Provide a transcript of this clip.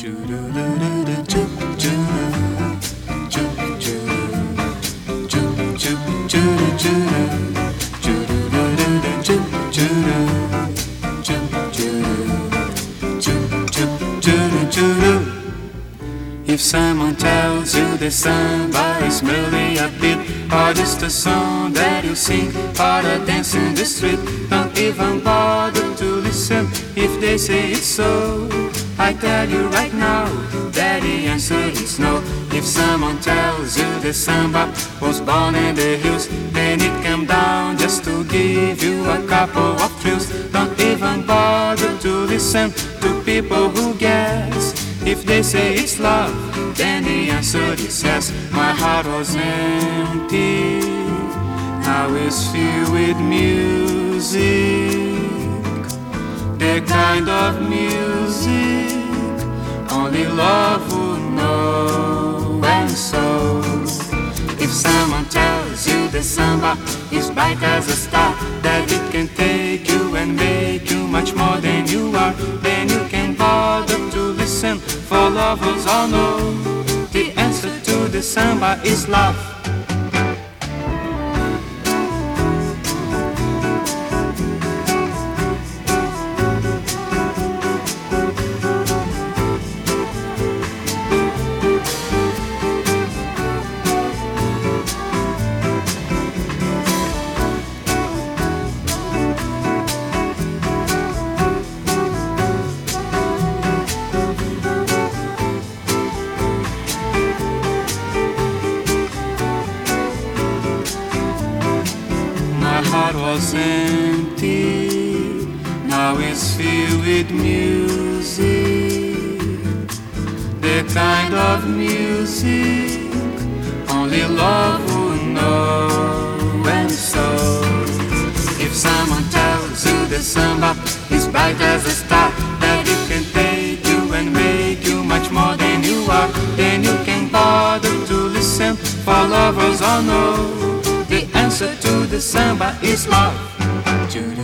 If someone tells you samba is merely a beat Or just a song that you sing or a dance in the street. Don't even bother to listen if they say it's so I tell you right now that the answer is no If someone tells you the samba was born in the hills Then it came down just to give you a couple of thrills Don't even bother to listen to people who guess if they say it's love, then the answer is yes. My heart was empty, now it's filled with music. The kind of music only love would know. And so, if someone tells you the samba is bright as a star, that it can take you and make you much more than you are, then you can bother to listen. For lovers all know the answer to the samba is love. My heart was empty, now it's filled with music. The kind of music only love would know. And so, if someone tells you the samba is bright as a star, that it can take you and make you much more than you are, then you can bother to listen. For lovers all know the answer to the samba is love. Do